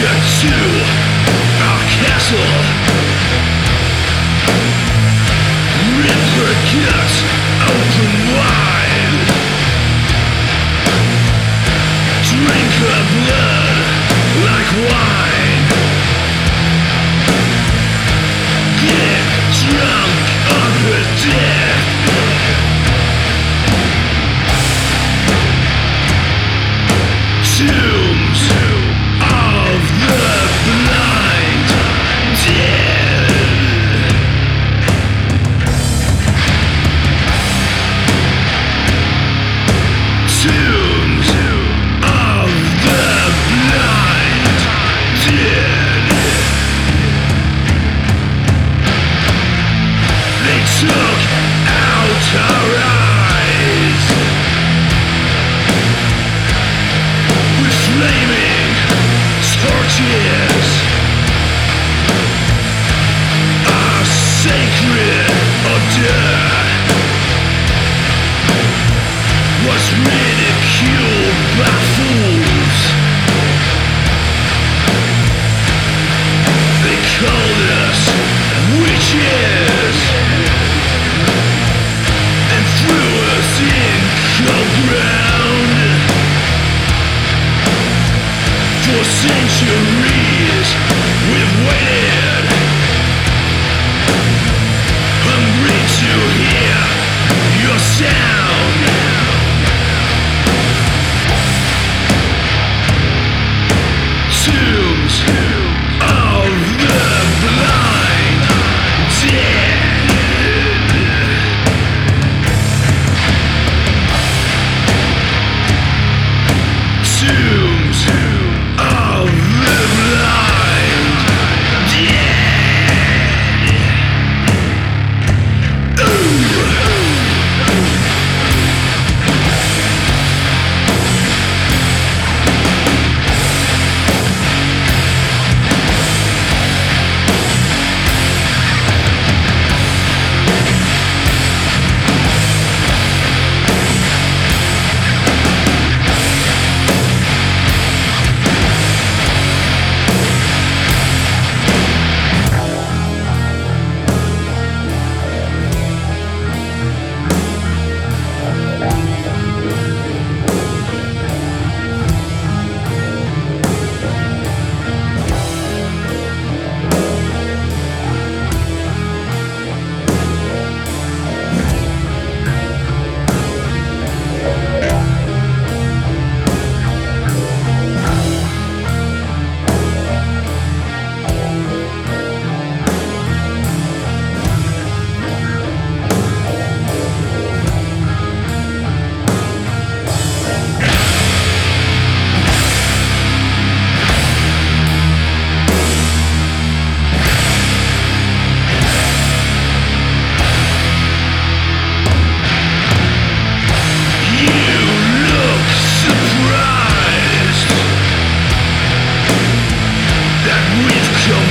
return to our castle. Open wide. Drink her blood like wine. Get drunk on her.